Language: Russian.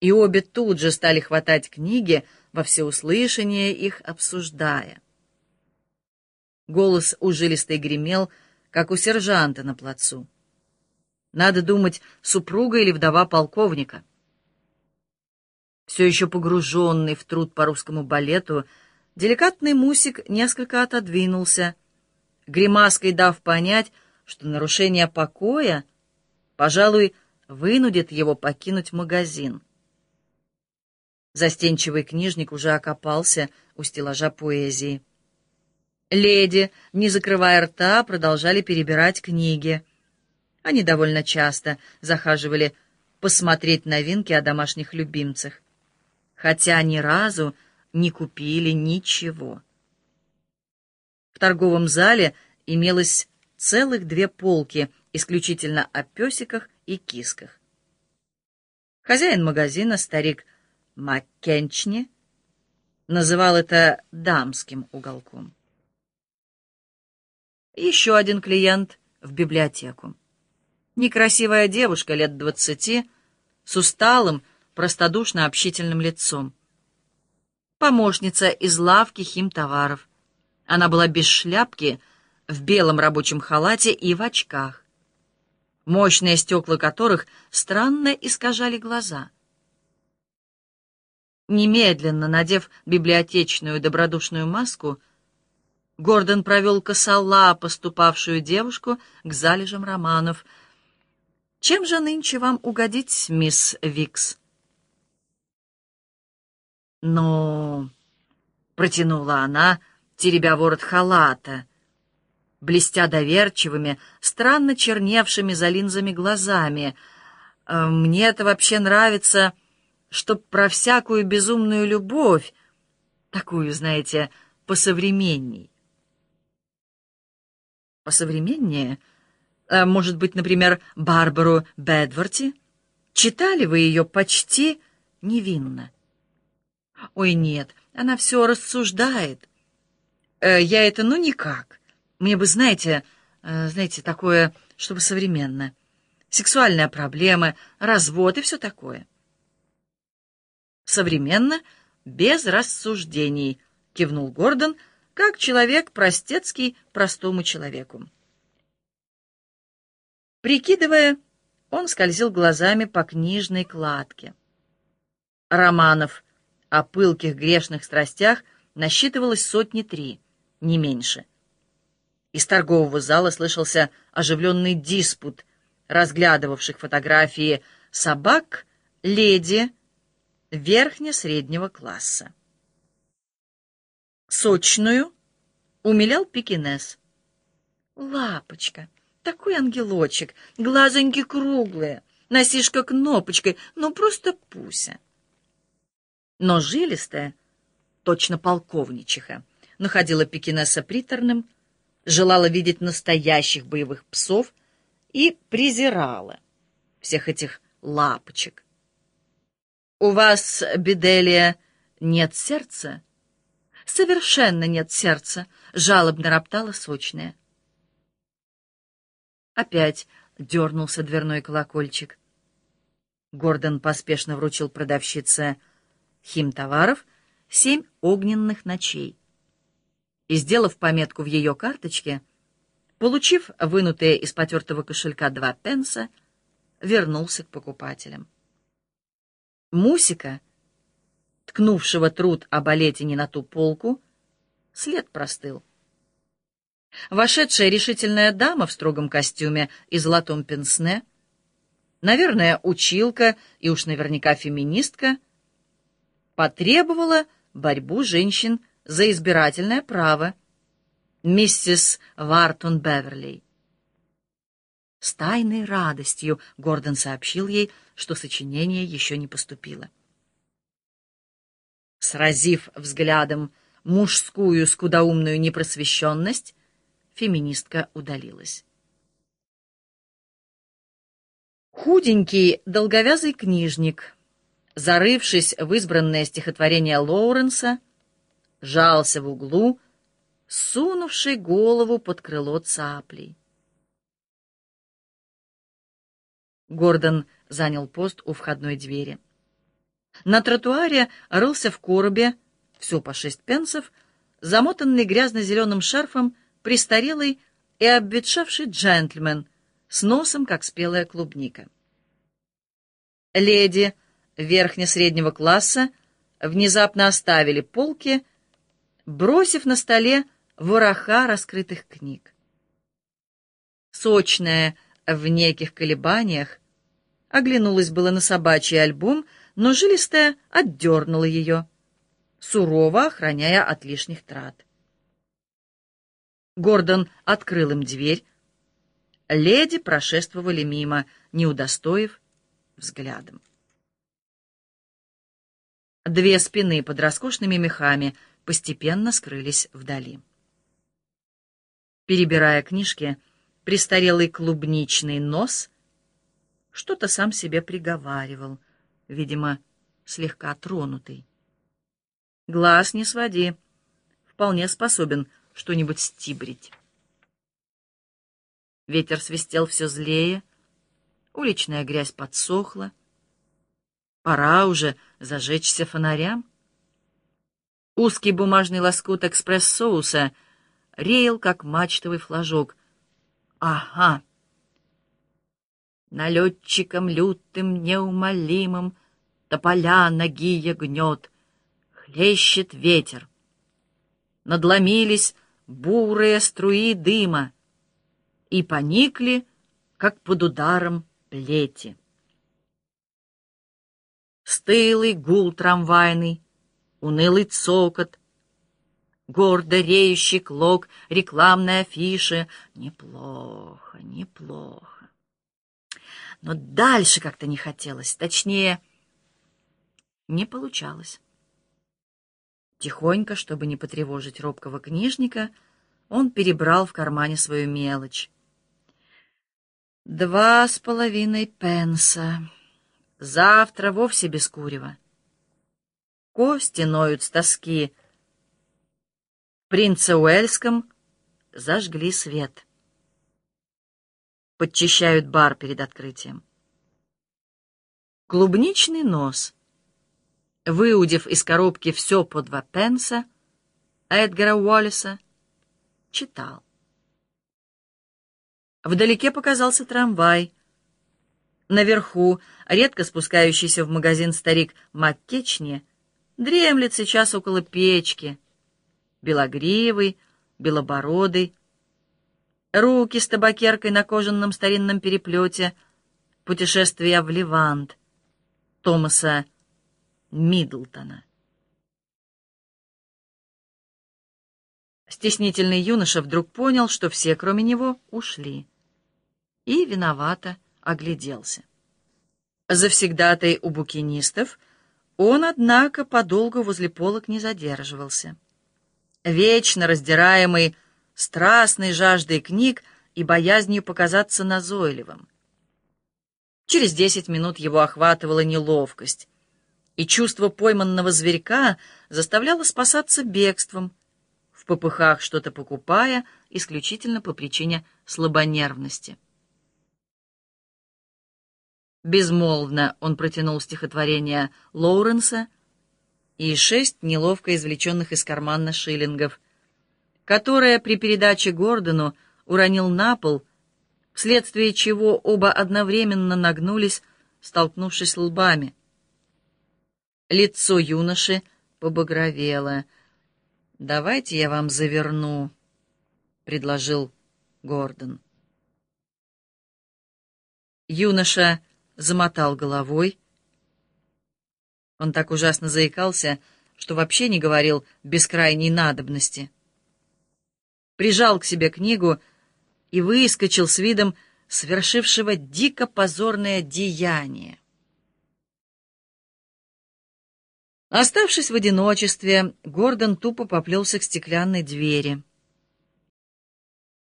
И обе тут же стали хватать книги, во всеуслышание их обсуждая. Голос у жилистой гремел, как у сержанта на плацу. Надо думать, супруга или вдова полковника. Все еще погруженный в труд по русскому балету, деликатный Мусик несколько отодвинулся, гримаской дав понять, что нарушение покоя, пожалуй, вынудит его покинуть магазин. Застенчивый книжник уже окопался у стеллажа поэзии. Леди, не закрывая рта, продолжали перебирать книги. Они довольно часто захаживали посмотреть новинки о домашних любимцах, хотя ни разу не купили ничего. В торговом зале имелось целых две полки исключительно о песиках и кисках. Хозяин магазина, старик Маккенчни, называл это дамским уголком. Еще один клиент в библиотеку. Некрасивая девушка лет двадцати, с усталым, простодушно общительным лицом. Помощница из лавки химтоваров. Она была без шляпки, в белом рабочем халате и в очках, мощные стекла которых странно искажали глаза. Немедленно надев библиотечную добродушную маску, Гордон провел косола поступавшую девушку к залежам романов. «Чем же нынче вам угодить, мисс Викс?» «Но...» — протянула она, теребя ворот халата, блестя доверчивыми, странно черневшими за линзами глазами. «Э, «Мне это вообще нравится, чтоб про всякую безумную любовь, такую, знаете, посовременней» посовременнее? А, может быть, например, Барбару Бедворти? Читали вы ее почти невинно? Ой, нет, она все рассуждает. Э, я это, ну, никак. Мне бы, знаете, э, знаете, такое, чтобы современно. Сексуальные проблемы, развод и все такое. Современно, без рассуждений, кивнул Гордон, — как человек простецкий простому человеку. Прикидывая, он скользил глазами по книжной кладке. Романов о пылких грешных страстях насчитывалось сотни три, не меньше. Из торгового зала слышался оживленный диспут разглядывавших фотографии собак леди верхне-среднего класса. Сочную умилял пекинес. Лапочка, такой ангелочек, глазоньки круглые, носишка кнопочкой, ну просто пуся. Но жилистая, точно полковничиха, находила пекинеса приторным, желала видеть настоящих боевых псов и презирала всех этих лапочек. «У вас, Беделия, нет сердца?» совершенно нет сердца», — жалобно роптала сочная. Опять дернулся дверной колокольчик. Гордон поспешно вручил продавщице химтоваров семь огненных ночей. И, сделав пометку в ее карточке, получив вынутые из потертого кошелька два пенса, вернулся к покупателям. Мусика — ткнувшего труд о балете не на ту полку, след простыл. Вошедшая решительная дама в строгом костюме и золотом пенсне, наверное, училка и уж наверняка феминистка, потребовала борьбу женщин за избирательное право, миссис Вартон Беверли. С тайной радостью Гордон сообщил ей, что сочинение еще не поступило. Сразив взглядом мужскую скудоумную непросвещенность, феминистка удалилась. Худенький, долговязый книжник, зарывшись в избранное стихотворение Лоуренса, жался в углу, сунувший голову под крыло цаплей. Гордон занял пост у входной двери. На тротуаре рылся в коробе, все по шесть пенсов, замотанный грязно-зеленым шарфом престарелый и обветшавший джентльмен с носом, как спелая клубника. Леди верхне-среднего класса внезапно оставили полки, бросив на столе вороха раскрытых книг. Сочная в неких колебаниях оглянулась было на собачий альбом, но жилистая отдернула ее, сурово охраняя от лишних трат. Гордон открыл им дверь. Леди прошествовали мимо, не удостоив взглядом. Две спины под роскошными мехами постепенно скрылись вдали. Перебирая книжки, престарелый клубничный нос что-то сам себе приговаривал, видимо, слегка тронутый. Глаз не своди, вполне способен что-нибудь стибрить. Ветер свистел все злее, уличная грязь подсохла, Пора уже зажечься фонарям. Узкий бумажный лоскут экспресс-соуса реял, как мачтовый флажок. Ага! Налетчиком лютым, неумолимым Тополя ноги гнет, хлещет ветер. Надломились бурые струи дыма И поникли, как под ударом плети стылый гул трамвайный, унылый цокот, гордо реющий клок рекламной афиши. Неплохо, неплохо. Но дальше как-то не хотелось, точнее, не получалось. Тихонько, чтобы не потревожить робкого книжника, он перебрал в кармане свою мелочь. Два с половиной пенса. Завтра вовсе без курева. Кости ноют с тоски. Принце Уэльском зажгли свет. Подчищают бар перед открытием. Клубничный нос. Выудив из коробки все по два пенса, Эдгара Уоллеса читал. Вдалеке показался трамвай — Наверху, редко спускающийся в магазин старик Маккечни, дремлет сейчас около печки. Белогривый, белобородый, руки с табакеркой на кожаном старинном переплете, путешествие в Левант, Томаса Миддлтона. Стеснительный юноша вдруг понял, что все, кроме него, ушли. И виновато огляделся. Завсегдатай у букинистов он, однако, подолгу возле полок не задерживался. Вечно раздираемый страстной жаждой книг и боязнью показаться назойливым. Через десять минут его охватывала неловкость, и чувство пойманного зверька заставляло спасаться бегством, в попыхах что-то покупая исключительно по причине слабонервности. Безмолвно он протянул стихотворение Лоуренса и шесть неловко извлеченных из кармана шиллингов, которые при передаче Гордону уронил на пол, вследствие чего оба одновременно нагнулись, столкнувшись лбами. Лицо юноши побагровело. «Давайте я вам заверну», — предложил Гордон. Юноша замотал головой. Он так ужасно заикался, что вообще не говорил без крайней надобности. Прижал к себе книгу и выскочил с видом совершившего дико позорное деяние. Оставшись в одиночестве, Гордон тупо поплелся к стеклянной двери.